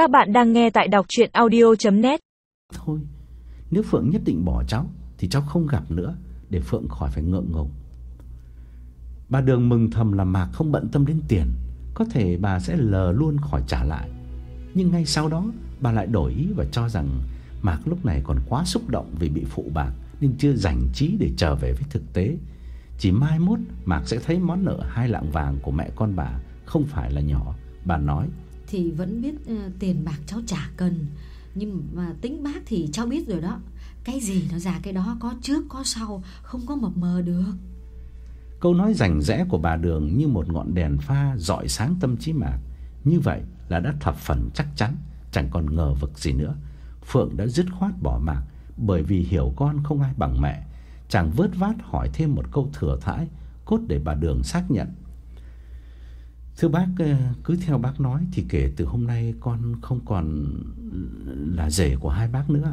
Các bạn đang nghe tại đọc audio net Thôi, nếu Phượng nhất định bỏ cháu thì cháu không gặp nữa để Phượng khỏi phải ngượng ngùng. Bà Đường mừng thầm là Mạc không bận tâm đến tiền, có thể bà sẽ lờ luôn khỏi trả lại. Nhưng ngay sau đó, bà lại đổi ý và cho rằng Mạc lúc này còn quá xúc động vì bị phụ bạc nên chưa rảnh trí để trở về với thực tế. Chỉ mai mốt Mạc sẽ thấy món nợ hai lạng vàng của mẹ con bà không phải là nhỏ. Bà nói: thì vẫn biết uh, tiền bạc cháu trả cần Nhưng mà tính bác thì cháu biết rồi đó Cái gì nó ra cái đó Có trước có sau Không có mập mờ được Câu nói rành rẽ của bà Đường như một ngọn đèn pha rọi sáng tâm trí Mạc. Như vậy là đã thập phần chắc chắn, chẳng còn ngờ vực gì nữa. Phượng đã dứt khoát bỏ Mạc bởi vì hiểu con không ai bằng mẹ. Chàng vớt vát hỏi thêm một câu thừa thãi, cốt để bà Đường xác nhận. Thưa bác, ờ, cứ theo bác nói thì kể từ hôm nay con không còn là rể của hai bác nữa.